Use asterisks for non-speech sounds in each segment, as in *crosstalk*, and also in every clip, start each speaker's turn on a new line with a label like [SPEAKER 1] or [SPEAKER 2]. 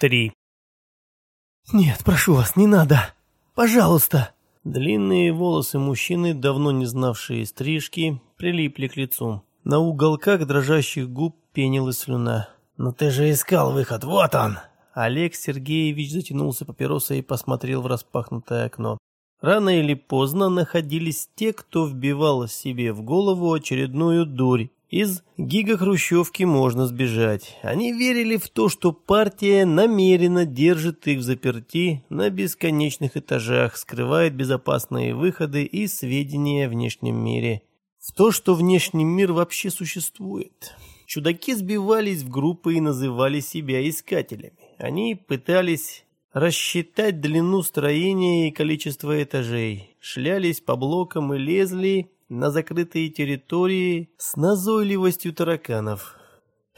[SPEAKER 1] 3.
[SPEAKER 2] «Нет, прошу вас, не надо. Пожалуйста!»
[SPEAKER 1] Длинные волосы мужчины, давно не знавшие стрижки, прилипли к лицу. На уголках дрожащих губ пенилась слюна.
[SPEAKER 2] «Но ты же искал выход, вот он!»
[SPEAKER 1] Олег Сергеевич затянулся папиросой и посмотрел в распахнутое окно. Рано или поздно находились те, кто вбивал себе в голову очередную дурь из гигахрущевки можно сбежать. Они верили в то, что партия намеренно держит их в заперти на бесконечных этажах, скрывает безопасные выходы и сведения о внешнем мире. В то, что внешний мир вообще существует. Чудаки сбивались в группы и называли себя искателями. Они пытались рассчитать длину строения и количество этажей, шлялись по блокам и лезли на закрытые территории с назойливостью тараканов.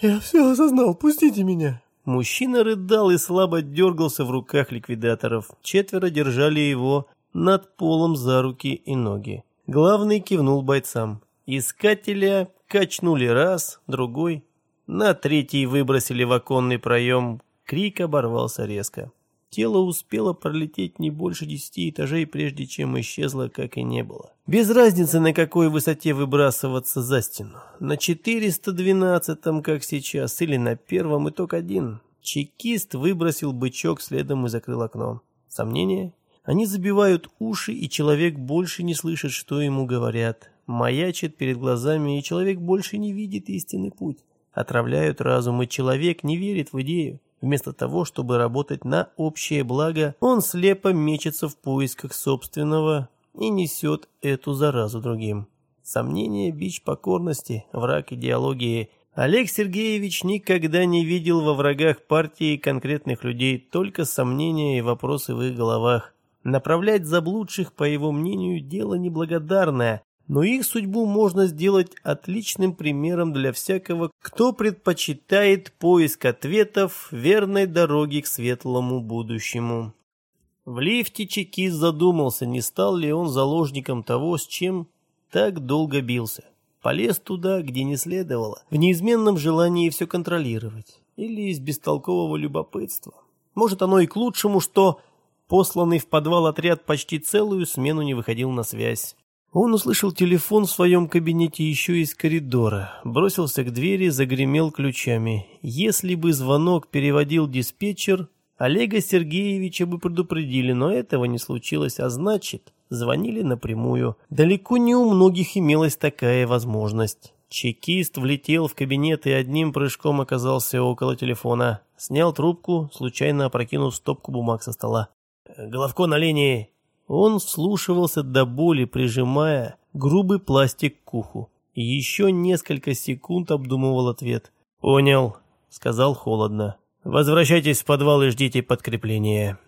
[SPEAKER 2] «Я все осознал, пустите меня!»
[SPEAKER 1] Мужчина рыдал и слабо дергался в руках ликвидаторов. Четверо держали его над полом за руки и ноги. Главный кивнул бойцам. Искателя качнули раз, другой. На третий выбросили в оконный проем. Крик оборвался резко. Тело успело пролететь не больше десяти этажей, прежде чем исчезло, как и не было. Без разницы, на какой высоте выбрасываться за стену. На 412-м, как сейчас, или на первом, итог один. Чекист выбросил бычок следом и закрыл окно. Сомнения? Они забивают уши, и человек больше не слышит, что ему говорят. Маячит перед глазами, и человек больше не видит истинный путь. Отравляют разум, и человек не верит в идею. Вместо того, чтобы работать на общее благо, он слепо мечется в поисках собственного и несет эту заразу другим. Сомнение, бич покорности, враг идеологии. Олег Сергеевич никогда не видел во врагах партии конкретных людей, только сомнения и вопросы в их головах. Направлять заблудших, по его мнению, дело неблагодарное, но их судьбу можно сделать отличным примером для всякого, кто предпочитает поиск ответов верной дороги к светлому будущему. В лифте чекист задумался, не стал ли он заложником того, с чем так долго бился. Полез туда, где не следовало, в неизменном желании все контролировать, или из бестолкового любопытства. Может, оно и к лучшему, что посланный в подвал отряд почти целую смену не выходил на связь. Он услышал телефон в своем кабинете еще из коридора, бросился к двери, загремел ключами. Если бы звонок переводил диспетчер, Олега Сергеевича бы предупредили, но этого не случилось, а значит, звонили напрямую. Далеко не у многих имелась такая возможность. Чекист влетел в кабинет и одним прыжком оказался около телефона. Снял трубку, случайно опрокинув стопку бумаг со стола. «Головко на линии!» Он вслушивался до боли, прижимая грубый пластик к уху. И еще несколько секунд обдумывал ответ. «Понял», — сказал холодно. «Возвращайтесь в подвал и ждите подкрепления».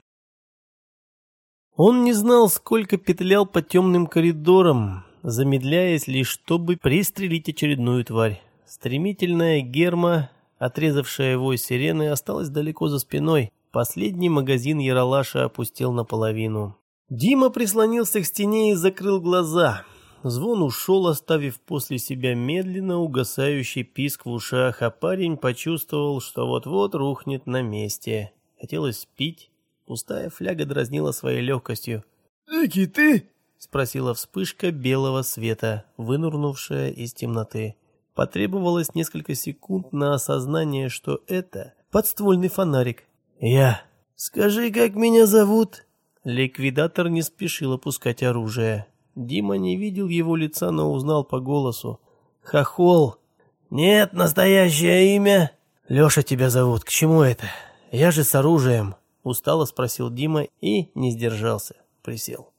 [SPEAKER 1] Он не знал, сколько петлял по темным коридорам, замедляясь лишь, чтобы пристрелить очередную тварь. Стремительная герма, отрезавшая его сирены, осталась далеко за спиной. Последний магазин Яралаша опустел наполовину. Дима прислонился к стене и закрыл глаза. Звон ушел, оставив после себя медленно угасающий писк в ушах, а парень почувствовал, что вот-вот рухнет на месте. Хотелось пить. Пустая фляга дразнила своей легкостью.
[SPEAKER 2] «Эки ты?»
[SPEAKER 1] — спросила вспышка белого света, вынурнувшая из темноты. Потребовалось несколько секунд на осознание, что это подствольный фонарик. «Я. Скажи, как меня зовут?» Ликвидатор не спешил опускать оружие. Дима не видел его лица, но узнал по голосу. «Хохол!» «Нет, настоящее имя!» «Леша тебя зовут, к чему это? Я же с оружием!» Устало спросил Дима и не сдержался. Присел.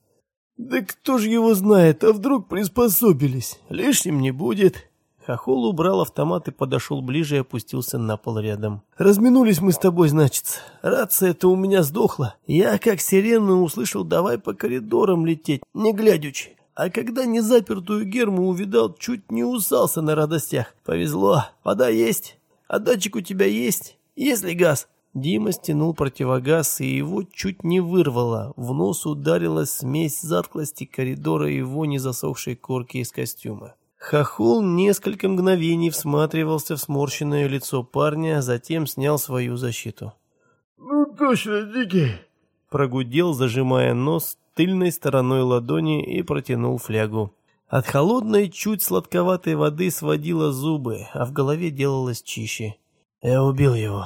[SPEAKER 2] «Да кто ж его знает, а вдруг приспособились? Лишним не будет!»
[SPEAKER 1] Хохол убрал автомат и подошел ближе и опустился на пол рядом.
[SPEAKER 2] «Разминулись мы с тобой, значит. Рация-то у меня сдохла. Я, как сирену, услышал «давай по коридорам лететь», не глядячи. А когда незапертую герму увидал, чуть не усался на радостях. Повезло. Вода есть. А датчик у тебя есть? Есть ли газ?»
[SPEAKER 1] Дима стянул противогаз, и его чуть не вырвало. В нос ударила смесь затклости коридора и вони засохшей корки из костюма. Хохол несколько мгновений всматривался в сморщенное лицо парня, а затем снял свою защиту.
[SPEAKER 2] точно, Дикий!»
[SPEAKER 1] Прогудел, зажимая нос тыльной стороной ладони и протянул флягу. От холодной, чуть сладковатой воды сводило зубы, а в голове делалось чище. «Я убил его».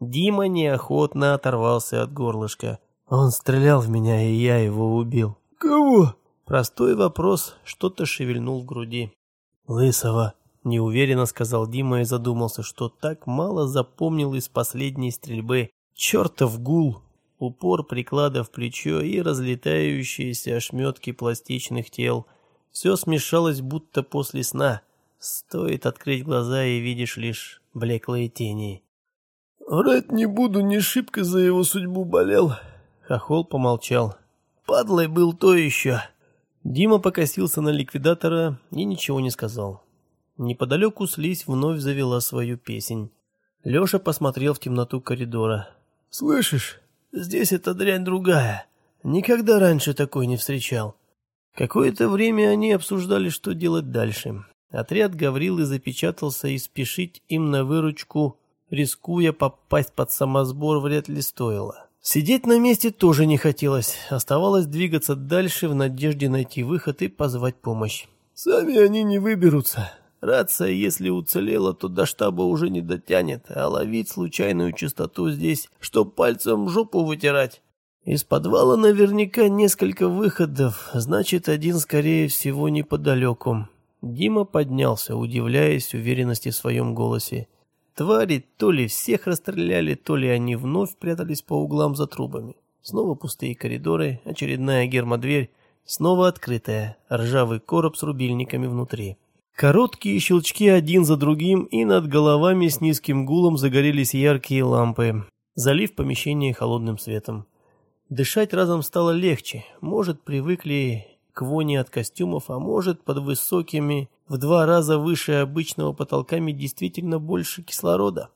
[SPEAKER 1] Дима неохотно оторвался от горлышка. Он стрелял в меня, и я его убил.
[SPEAKER 2] «Кого?»
[SPEAKER 1] Простой вопрос что-то шевельнул в груди. «Лысого», — неуверенно сказал Дима и задумался, что так мало запомнил из последней стрельбы. Чертов гул, упор приклада в плечо и разлетающиеся ошметки пластичных тел. Все смешалось, будто после сна. Стоит открыть глаза и видишь лишь блеклые тени.
[SPEAKER 2] «Врать не буду, не шибко за его судьбу болел».
[SPEAKER 1] Хохол помолчал. «Падлой был то еще». Дима покосился на ликвидатора и ничего не сказал. Неподалеку слизь вновь завела свою песнь. Леша посмотрел в темноту коридора.
[SPEAKER 2] «Слышишь, здесь эта дрянь другая. Никогда раньше такой не встречал».
[SPEAKER 1] Какое-то время они обсуждали, что делать дальше. Отряд Гаврилы запечатался, и спешить им на выручку, рискуя попасть под самосбор, вряд ли стоило. Сидеть на месте тоже не хотелось, оставалось двигаться дальше в надежде найти выход и позвать помощь.
[SPEAKER 2] «Сами они не выберутся.
[SPEAKER 1] Рация, если уцелела, то до штаба уже не дотянет, а ловить случайную частоту здесь, что пальцем жопу вытирать. Из подвала наверняка несколько выходов, значит, один, скорее всего, неподалеку». Дима поднялся, удивляясь уверенности в своем голосе. Твари то ли всех расстреляли, то ли они вновь прятались по углам за трубами. Снова пустые коридоры, очередная гермодверь, снова открытая, ржавый короб с рубильниками внутри. Короткие щелчки один за другим, и над головами с низким гулом загорелись яркие лампы, залив помещение холодным светом. Дышать разом стало легче, может, привыкли к воне от костюмов, а может, под высокими, в два раза выше обычного потолками действительно больше кислорода.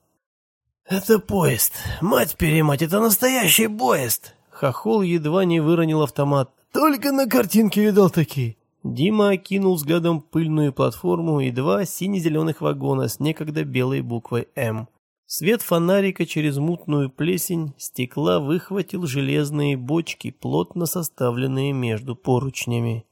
[SPEAKER 2] «Это поезд! Мать-перемать, это настоящий поезд!»
[SPEAKER 1] Хохол едва не выронил автомат.
[SPEAKER 2] «Только на картинке видал такие!»
[SPEAKER 1] Дима окинул взглядом пыльную платформу и два сине-зеленых вагона с некогда белой буквой «М». Свет фонарика через мутную плесень стекла выхватил железные бочки, плотно составленные между поручнями.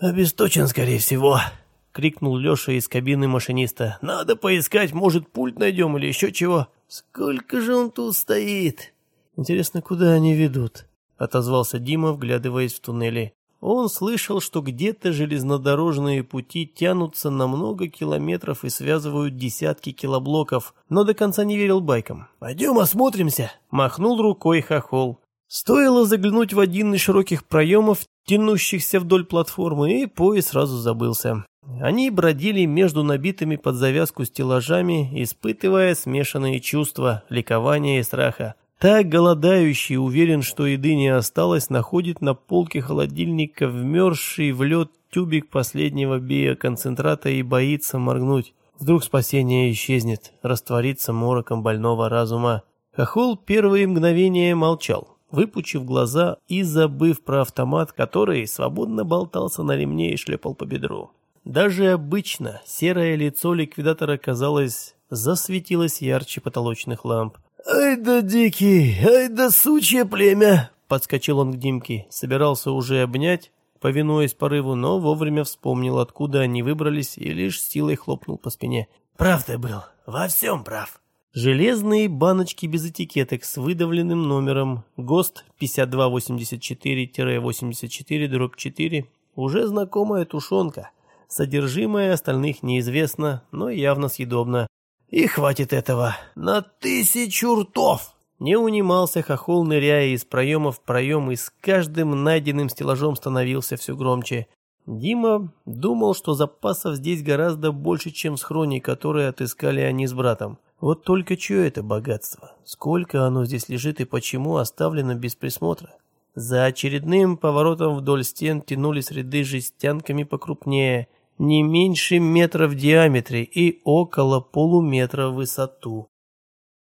[SPEAKER 2] «Обесточен, скорее всего», —
[SPEAKER 1] крикнул Леша из кабины машиниста. «Надо поискать, может, пульт найдем или еще чего».
[SPEAKER 2] «Сколько же он тут стоит?»
[SPEAKER 1] «Интересно, куда они ведут?» — отозвался Дима, вглядываясь в туннели. Он слышал, что где-то железнодорожные пути тянутся на много километров и связывают десятки килоблоков, но до конца не верил байкам.
[SPEAKER 2] «Пойдем осмотримся», —
[SPEAKER 1] махнул рукой Хохол. Стоило заглянуть в один из широких проемов, тянущихся вдоль платформы, и поезд сразу забылся. Они бродили между набитыми под завязку стеллажами, испытывая смешанные чувства, ликования и страха. Так голодающий, уверен, что еды не осталось, находит на полке холодильника вмерзший в лед тюбик последнего биоконцентрата и боится моргнуть. Вдруг спасение исчезнет, растворится мороком больного разума. Хохол первые мгновения молчал, выпучив глаза и забыв про автомат, который свободно болтался на ремне и шлепал по бедру. Даже обычно серое лицо ликвидатора, казалось, засветилось ярче потолочных ламп.
[SPEAKER 2] «Ай да дикий, ай да сучье племя!»
[SPEAKER 1] Подскочил он к Димке, собирался уже обнять, повинуясь порыву, но вовремя вспомнил, откуда они выбрались, и лишь силой хлопнул по спине.
[SPEAKER 2] «Прав ты был, во всем прав!»
[SPEAKER 1] Железные баночки без этикеток с выдавленным номером ГОСТ 5284-84-4 уже знакомая тушенка. Содержимое остальных неизвестно, но явно съедобно.
[SPEAKER 2] И хватит этого. На тысячу ртов.
[SPEAKER 1] Не унимался хохол, ныряя из проема в проем, и с каждым найденным стеллажом становился все громче. Дима думал, что запасов здесь гораздо больше, чем в схроне, которые отыскали они с братом. Вот только чье это богатство? Сколько оно здесь лежит и почему оставлено без присмотра? За очередным поворотом вдоль стен тянулись ряды жестянками покрупнее – не меньше метра в диаметре и около полуметра в высоту.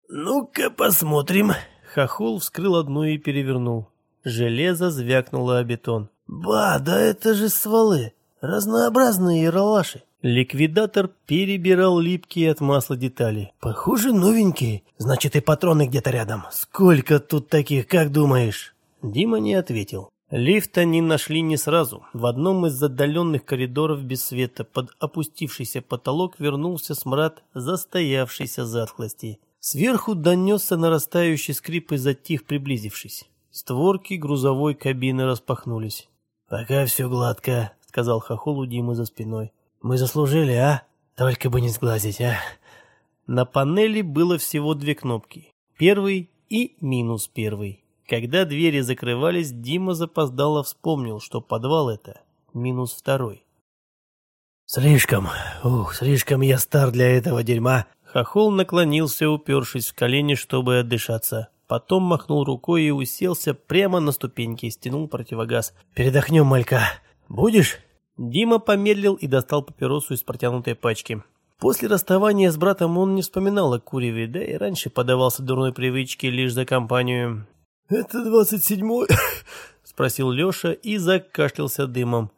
[SPEAKER 2] «Ну-ка посмотрим».
[SPEAKER 1] Хохол вскрыл одну и перевернул. Железо звякнуло о бетон.
[SPEAKER 2] «Ба, да это же стволы! Разнообразные яролаши!»
[SPEAKER 1] Ликвидатор перебирал липкие от масла детали.
[SPEAKER 2] «Похоже, новенькие. Значит, и патроны где-то рядом. Сколько тут таких, как думаешь?»
[SPEAKER 1] Дима не ответил. Лифт они нашли не сразу. В одном из отдаленных коридоров без света под опустившийся потолок вернулся смрад застоявшейся затхлости. Сверху донесся нарастающий скрип и затих, приблизившись. Створки грузовой кабины распахнулись.
[SPEAKER 2] «Пока все гладко», — сказал Хохол у Димы за спиной. «Мы заслужили, а? Только бы не сглазить, а?»
[SPEAKER 1] На панели было всего две кнопки. Первый и минус первый. Когда двери закрывались, Дима запоздало вспомнил, что подвал это минус второй.
[SPEAKER 2] «Слишком, ух, слишком я стар для этого дерьма».
[SPEAKER 1] Хохол наклонился, упершись в колени, чтобы отдышаться. Потом махнул рукой и уселся прямо на ступеньки, стянул противогаз.
[SPEAKER 2] «Передохнем, малька. Будешь?»
[SPEAKER 1] Дима помедлил и достал папиросу из протянутой пачки. После расставания с братом он не вспоминал о куреве, да и раньше подавался дурной привычке лишь за компанию.
[SPEAKER 2] «Это двадцать седьмой?» *laughs*
[SPEAKER 1] — спросил Леша и закашлялся дымом.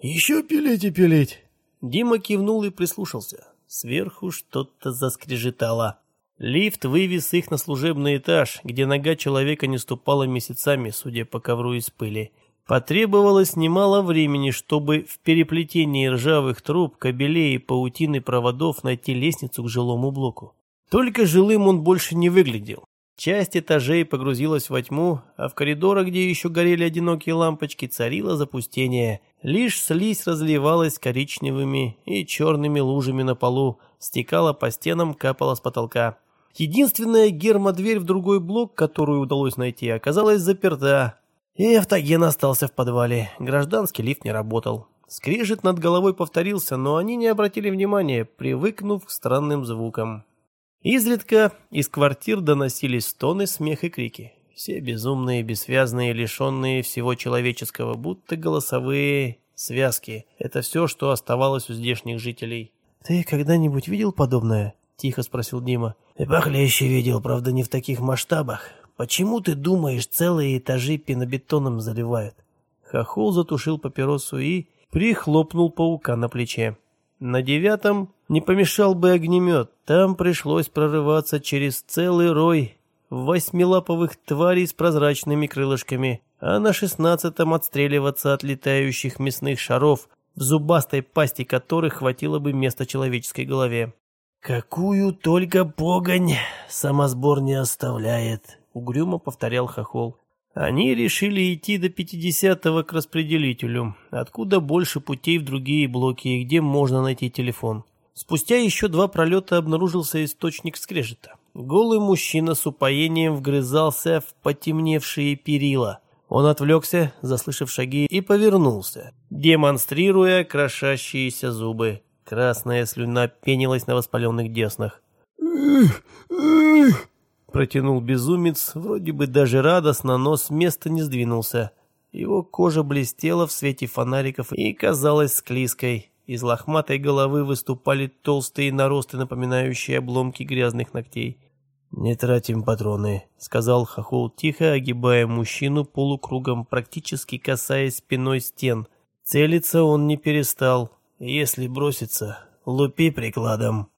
[SPEAKER 2] «Еще пилить и пилить».
[SPEAKER 1] Дима кивнул и прислушался. Сверху что-то заскрежетало. Лифт вывез их на служебный этаж, где нога человека не ступала месяцами, судя по ковру из пыли. Потребовалось немало времени, чтобы в переплетении ржавых труб, кабелей и паутины проводов найти лестницу к жилому блоку. Только жилым он больше не выглядел. Часть этажей погрузилась во тьму, а в коридорах, где еще горели одинокие лампочки, царило запустение. Лишь слизь разливалась коричневыми и черными лужами на полу, стекала по стенам, капала с потолка. Единственная гермодверь в другой блок, которую удалось найти, оказалась заперта. И автоген остался в подвале. Гражданский лифт не работал. Скрежет над головой повторился, но они не обратили внимания, привыкнув к странным звукам. Изредка из квартир доносились стоны, смех и крики. Все безумные, бессвязные, лишенные всего человеческого, будто голосовые связки. Это все, что оставалось у здешних жителей.
[SPEAKER 2] «Ты когда-нибудь видел подобное?»
[SPEAKER 1] Тихо спросил Дима.
[SPEAKER 2] И похлеще видел, правда, не в таких масштабах. Почему ты думаешь, целые этажи пенобетоном заливают?
[SPEAKER 1] Хохол затушил папиросу и прихлопнул паука на плече. На девятом не помешал бы огнемет. Там пришлось прорываться через целый рой восьмилаповых тварей с прозрачными крылышками, а на шестнадцатом отстреливаться от летающих мясных шаров, в зубастой пасти которых хватило бы места человеческой голове.
[SPEAKER 2] «Какую только погонь самосбор не оставляет», —
[SPEAKER 1] угрюмо повторял Хохол. Они решили идти до пятидесятого к распределителю, откуда больше путей в другие блоки и где можно найти телефон. Спустя еще два пролета обнаружился источник скрежета. Голый мужчина с упоением вгрызался в потемневшие перила. Он отвлекся, заслышав шаги, и повернулся, демонстрируя крошащиеся зубы. Красная слюна пенилась на воспаленных деснах. Протянул безумец, вроде бы даже радостно, но с места не сдвинулся. Его кожа блестела в свете фонариков и казалась склизкой. Из лохматой головы выступали толстые наросты, напоминающие обломки грязных ногтей.
[SPEAKER 2] «Не тратим патроны», — сказал Хохол тихо, огибая мужчину полукругом, практически касаясь спиной стен. Целиться он не перестал. Если бросится, лупи прикладом.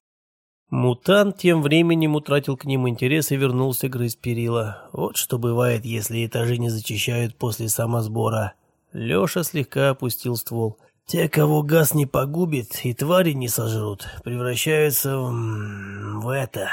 [SPEAKER 1] Мутант тем временем утратил к ним интерес и вернулся грызть перила. Вот что бывает, если этажи не зачищают после самосбора. Леша слегка опустил ствол.
[SPEAKER 2] Те, кого газ не погубит и твари не сожрут, превращаются в... в это.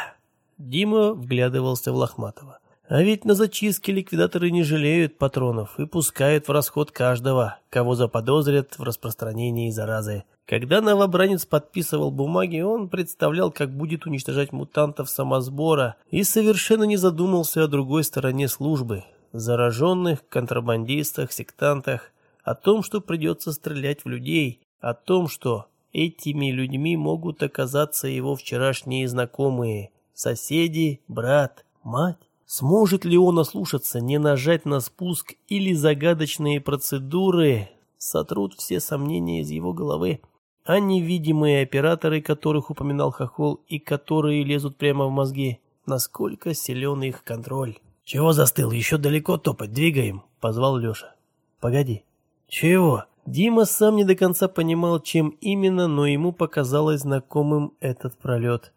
[SPEAKER 1] Дима вглядывался в Лохматова. А ведь на зачистке ликвидаторы не жалеют патронов и пускают в расход каждого, кого заподозрят в распространении заразы. Когда новобранец подписывал бумаги, он представлял, как будет уничтожать мутантов самосбора и совершенно не задумался о другой стороне службы, зараженных, контрабандистах, сектантах, о том, что придется стрелять в людей, о том, что этими людьми могут оказаться его вчерашние знакомые, соседи, брат, мать. Сможет ли он ослушаться, не нажать на спуск или загадочные процедуры сотрут все сомнения из его головы? А невидимые операторы, которых упоминал Хохол и которые лезут прямо в мозги, насколько силен их контроль?
[SPEAKER 2] «Чего застыл? Еще далеко топать, двигаем», — позвал Леша.
[SPEAKER 1] «Погоди».
[SPEAKER 2] «Чего?»
[SPEAKER 1] Дима сам не до конца понимал, чем именно, но ему показалось знакомым этот пролет.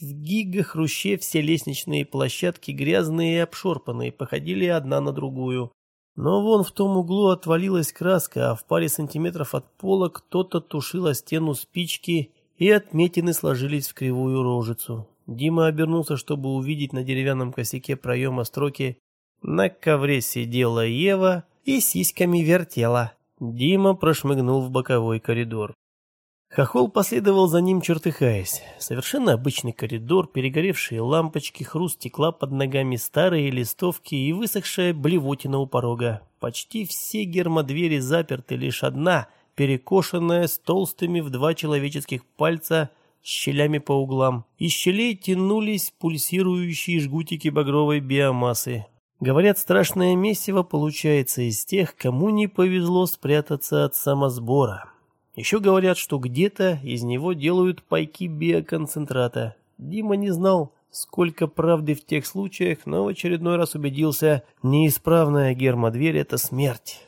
[SPEAKER 1] В гига-хруще все лестничные площадки грязные и обшорпанные, походили одна на другую. Но вон в том углу отвалилась краска, а в паре сантиметров от пола кто-то тушил о стену спички, и отметины сложились в кривую рожицу. Дима обернулся, чтобы увидеть на деревянном косяке проема строки «На ковре сидела Ева и сиськами вертела». Дима прошмыгнул в боковой коридор. Хохол последовал за ним, чертыхаясь. Совершенно обычный коридор, перегоревшие лампочки, хруст стекла под ногами, старые листовки и высохшая блевотина у порога. Почти все гермодвери заперты, лишь одна, перекошенная, с толстыми в два человеческих пальца, щелями по углам. Из щелей тянулись пульсирующие жгутики багровой биомассы. Говорят, страшное месиво получается из тех, кому не повезло спрятаться от самосбора. Еще говорят, что где-то из него делают пайки биоконцентрата. Дима не знал, сколько правды в тех случаях, но в очередной раз убедился, неисправная гермодверь – это смерть.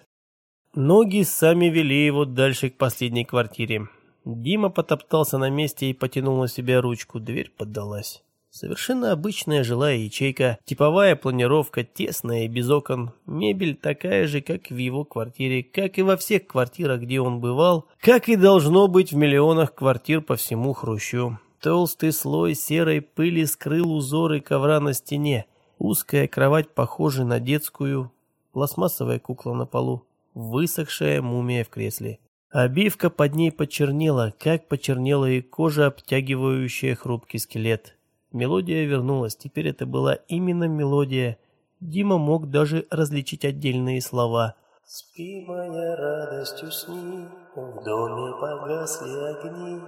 [SPEAKER 1] Ноги сами вели его дальше к последней квартире. Дима потоптался на месте и потянул на себя ручку, дверь поддалась. Совершенно обычная жилая ячейка, типовая планировка, тесная и без окон. Мебель такая же, как в его квартире, как и во всех квартирах, где он бывал, как и должно быть в миллионах квартир по всему Хрущу. Толстый слой серой пыли скрыл узоры ковра на стене. Узкая кровать, похожая на детскую, пластмассовая кукла на полу, высохшая мумия в кресле. Обивка под ней почернела, как почернела и кожа, обтягивающая хрупкий скелет. Мелодия вернулась, теперь это была именно мелодия. Дима мог даже различить отдельные слова. «Спи, моя радость, усни, в доме погасли огни».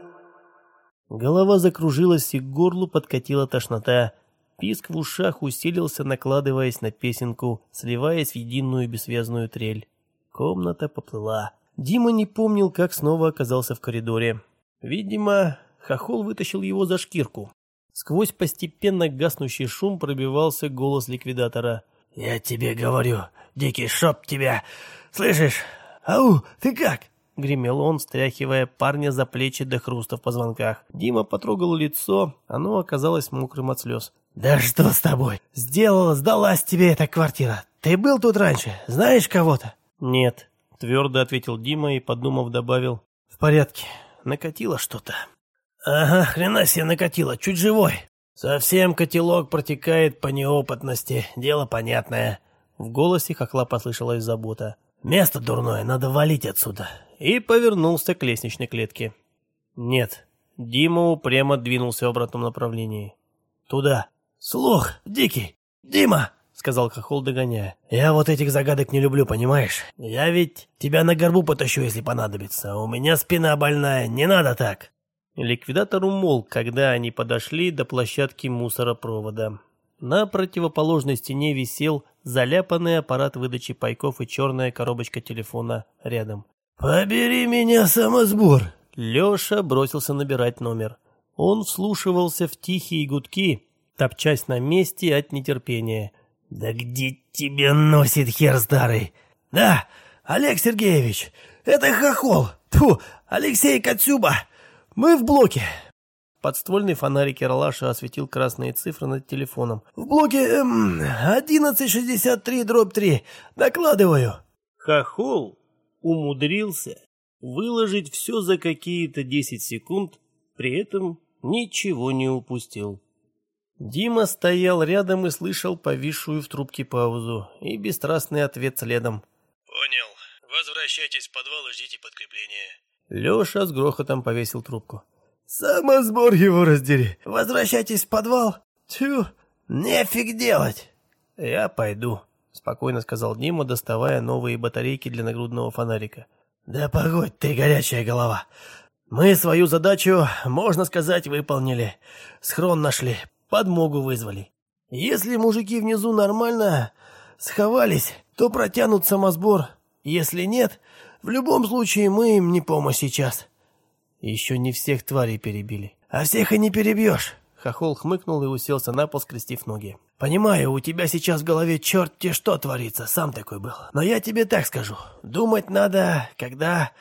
[SPEAKER 1] Голова закружилась и к горлу подкатила тошнота. Писк в ушах усилился, накладываясь на песенку, сливаясь в единую бессвязную трель. Комната поплыла. Дима не помнил, как снова оказался в коридоре. Видимо, хохол вытащил его за шкирку. Сквозь постепенно гаснущий шум пробивался голос ликвидатора.
[SPEAKER 2] «Я тебе говорю, дикий шоп тебя! Слышишь? Ау, ты как?»
[SPEAKER 1] Гремел он, стряхивая парня за плечи до хруста в позвонках. Дима потрогал лицо, оно оказалось мокрым от слез.
[SPEAKER 2] «Да что с тобой? Сделала, сдалась тебе эта квартира. Ты был тут раньше? Знаешь кого-то?»
[SPEAKER 1] «Нет», — твердо ответил Дима и, подумав, добавил.
[SPEAKER 2] «В порядке. Накатило что-то». «Ага, хрена себе накатило, чуть живой. Совсем котелок протекает по неопытности, дело понятное».
[SPEAKER 1] В голосе хохла послышалась забота.
[SPEAKER 2] «Место дурное, надо валить отсюда».
[SPEAKER 1] И повернулся к лестничной клетке. «Нет». Дима упрямо двинулся в обратном направлении.
[SPEAKER 2] «Туда. Слух, дикий. Дима!» — сказал Хохол, догоняя. «Я вот этих загадок не люблю, понимаешь? Я ведь тебя на горбу потащу, если понадобится. У меня спина больная, не надо так».
[SPEAKER 1] Ликвидатор умолк, когда они подошли до площадки мусоропровода. На противоположной стене висел заляпанный аппарат выдачи пайков и черная коробочка телефона рядом.
[SPEAKER 2] «Побери меня, самосбор!»
[SPEAKER 1] Леша бросился набирать номер. Он вслушивался в тихие гудки, топчась на месте от нетерпения.
[SPEAKER 2] «Да где тебя носит хер старый?» «Да, Олег Сергеевич, это хохол! Тьфу, Алексей Кацюба! Мы в блоке.
[SPEAKER 1] Подствольный фонарик Ералаша осветил красные цифры над телефоном.
[SPEAKER 2] В блоке эм, 1163 дробь 3. Докладываю.
[SPEAKER 1] Хохол умудрился выложить все за какие-то 10 секунд, при этом ничего не упустил. Дима стоял рядом и слышал повисшую в трубке паузу и бесстрастный ответ следом.
[SPEAKER 3] «Понял. Возвращайтесь в подвал и ждите подкрепления».
[SPEAKER 1] Леша с грохотом повесил трубку.
[SPEAKER 2] «Самосбор его раздери! Возвращайтесь в подвал! Тьфу, нефиг делать!»
[SPEAKER 1] «Я пойду», — спокойно сказал Дима, доставая новые батарейки для нагрудного фонарика.
[SPEAKER 2] «Да погодь ты, горячая голова! Мы свою задачу, можно сказать, выполнили. Схрон нашли, подмогу вызвали. Если мужики внизу нормально сховались, то протянут самосбор. Если нет, в любом случае, мы им не помощь сейчас.
[SPEAKER 1] Еще не всех тварей перебили.
[SPEAKER 2] А всех и не перебьешь.
[SPEAKER 1] Хохол хмыкнул и уселся на пол, скрестив ноги.
[SPEAKER 2] «Понимаю, у тебя сейчас в голове черт-те что творится, сам такой был. Но я тебе так скажу. Думать надо, когда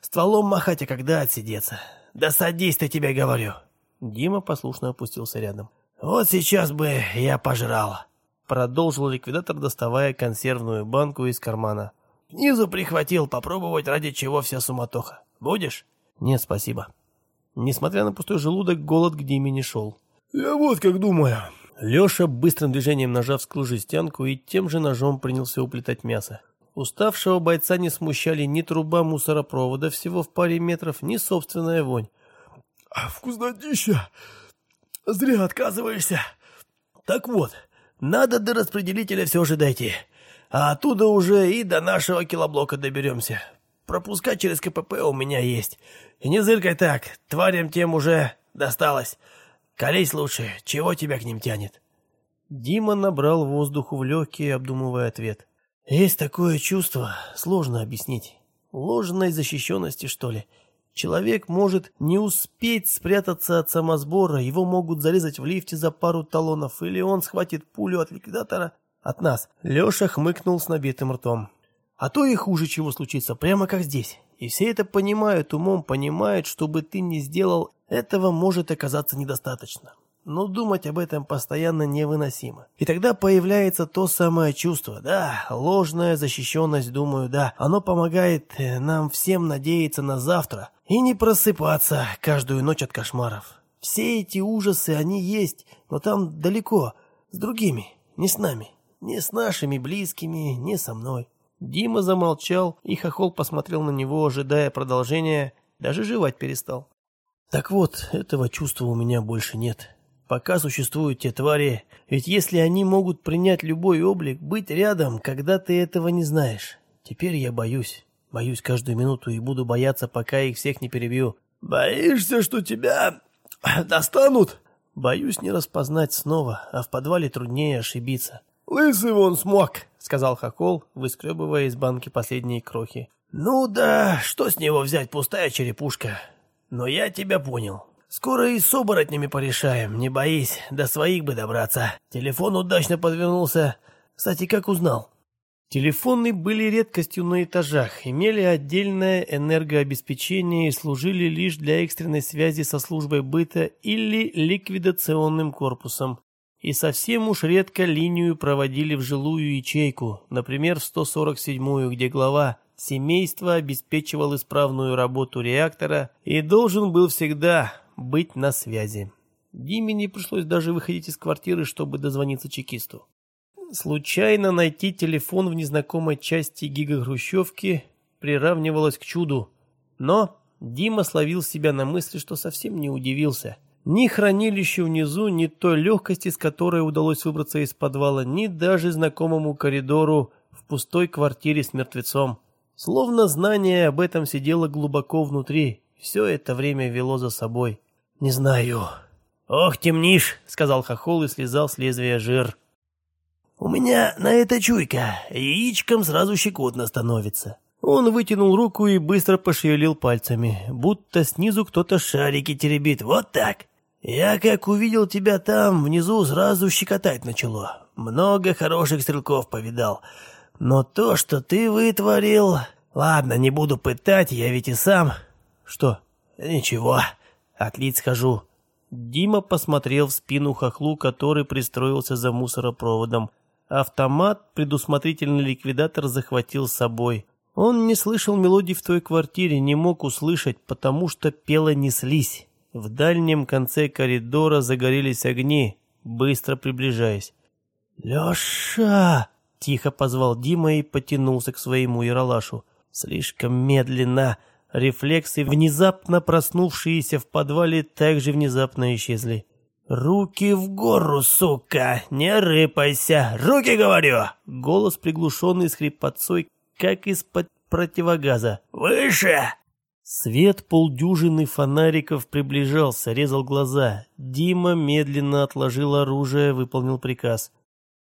[SPEAKER 2] стволом махать, а когда отсидеться. Да садись ты тебе говорю».
[SPEAKER 1] Дима послушно опустился рядом.
[SPEAKER 2] «Вот сейчас бы я пожрал», —
[SPEAKER 1] продолжил ликвидатор, доставая консервную банку из кармана.
[SPEAKER 2] «Снизу прихватил, попробовать ради чего вся суматоха. Будешь?»
[SPEAKER 1] «Нет, спасибо». Несмотря на пустой желудок, голод к Диме не шел.
[SPEAKER 2] «Я вот как думаю».
[SPEAKER 1] Леша, быстрым движением нажав скрыл жестянку и тем же ножом принялся уплетать мясо. Уставшего бойца не смущали ни труба мусоропровода всего в паре метров, ни собственная вонь.
[SPEAKER 2] «Вкуснотища! Зря отказываешься. Так вот, надо до распределителя все же дойти, а оттуда уже и до нашего килоблока доберемся. Пропуска через КПП у меня есть. И не зыркай так, тварям тем уже досталось. Колись лучше, чего тебя к ним тянет?»
[SPEAKER 1] Дима набрал воздуху в легкие, обдумывая ответ.
[SPEAKER 2] «Есть такое чувство, сложно объяснить. Ложной защищенности, что ли. Человек может не успеть спрятаться от самосбора, его могут зарезать в лифте за пару талонов, или он схватит пулю от ликвидатора от нас».
[SPEAKER 1] Леша хмыкнул с набитым ртом.
[SPEAKER 2] А то и хуже чего случится, прямо как здесь. И все это понимают, умом понимают, что бы ты ни сделал, этого может оказаться недостаточно. Но думать об этом постоянно невыносимо. И тогда появляется то самое чувство, да, ложная защищенность, думаю, да. Оно помогает э, нам всем надеяться на завтра и не просыпаться каждую ночь от кошмаров. Все эти ужасы, они есть, но там далеко, с другими, не с нами, не с нашими близкими, не со мной.
[SPEAKER 1] Дима замолчал, и Хохол посмотрел на него, ожидая продолжения, даже жевать перестал.
[SPEAKER 2] «Так вот, этого чувства у меня больше нет. Пока существуют те твари, ведь если они могут принять любой облик, быть рядом, когда ты этого не знаешь. Теперь я боюсь, боюсь каждую минуту и буду бояться, пока их всех не перебью». «Боишься, что тебя *clears throat* достанут?» «Боюсь не распознать снова, а в подвале труднее ошибиться».
[SPEAKER 1] «Лысый вон смог», — сказал Хохол, выскребывая из банки последние крохи.
[SPEAKER 2] «Ну да, что с него взять, пустая черепушка. Но я тебя понял. Скоро и с оборотнями порешаем, не боись, до своих бы добраться. Телефон удачно подвернулся. Кстати, как узнал?»
[SPEAKER 1] Телефоны были редкостью на этажах, имели отдельное энергообеспечение и служили лишь для экстренной связи со службой быта или ликвидационным корпусом и совсем уж редко линию проводили в жилую ячейку, например, в 147-ю, где глава семейства обеспечивал исправную работу реактора и должен был всегда быть на связи. Диме не пришлось даже выходить из квартиры, чтобы дозвониться чекисту. Случайно найти телефон в незнакомой части гигагрущевки приравнивалось к чуду, но Дима словил себя на мысли, что совсем не удивился – ни хранилищу внизу, ни той легкости, с которой удалось выбраться из подвала, ни даже знакомому коридору в пустой квартире с мертвецом. Словно знание об этом сидело глубоко внутри, все это время вело за собой.
[SPEAKER 2] «Не знаю». «Ох, темнишь», — сказал Хохол и слезал с лезвия жир. «У меня на это чуйка, яичком сразу щекотно становится».
[SPEAKER 1] Он вытянул руку и быстро пошевелил пальцами, будто снизу кто-то шарики теребит.
[SPEAKER 2] «Вот так». Я, как увидел тебя там, внизу сразу щекотать начало. Много хороших стрелков повидал. Но то, что ты вытворил... Ладно, не буду пытать, я ведь и сам... Что? Ничего, отлить схожу.
[SPEAKER 1] Дима посмотрел в спину хохлу, который пристроился за мусоропроводом. Автомат предусмотрительный ликвидатор захватил с собой. Он не слышал мелодий в той квартире, не мог услышать, потому что пела неслись. В дальнем конце коридора загорелись огни, быстро приближаясь.
[SPEAKER 2] «Леша!» — тихо позвал Дима и потянулся к своему яролашу. Слишком медленно. Рефлексы, внезапно проснувшиеся в подвале, также внезапно исчезли. «Руки в гору, сука! Не рыпайся! Руки, говорю!» Голос, приглушенный с хрипотцой, как из-под противогаза. «Выше!»
[SPEAKER 1] Свет полдюжины фонариков приближался, резал глаза. Дима медленно отложил оружие, выполнил приказ.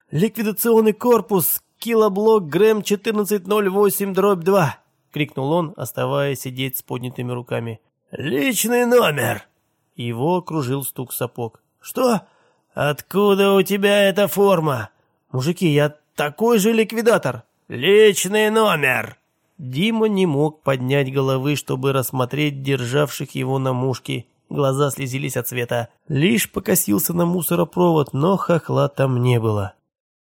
[SPEAKER 2] «Ликвидационный корпус, килоблок Грэм 1408, дробь 2!» — крикнул он, оставаясь сидеть с поднятыми руками. «Личный номер!»
[SPEAKER 1] Его окружил стук сапог.
[SPEAKER 2] «Что? Откуда у тебя эта форма?» «Мужики, я такой же ликвидатор!» «Личный номер!»
[SPEAKER 1] Дима не мог поднять головы, чтобы рассмотреть державших его на мушке. Глаза слезились от света. Лишь покосился на мусоропровод, но хохла там не было.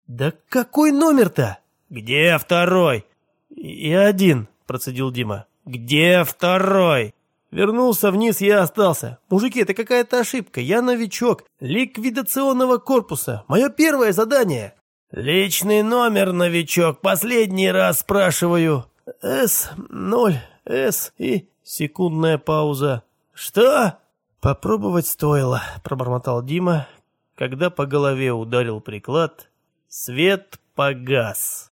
[SPEAKER 2] «Да какой номер-то?»
[SPEAKER 3] «Где второй?»
[SPEAKER 1] «Я один», — процедил Дима.
[SPEAKER 3] «Где второй?»
[SPEAKER 1] Вернулся вниз, я остался. Мужики, это какая-то ошибка. Я новичок. Ликвидационного корпуса. Мое первое задание.
[SPEAKER 2] Личный номер, новичок. Последний раз спрашиваю.
[SPEAKER 1] С0, С и... Секундная пауза.
[SPEAKER 2] Что?
[SPEAKER 1] Попробовать стоило, пробормотал Дима. Когда по голове ударил приклад, свет погас.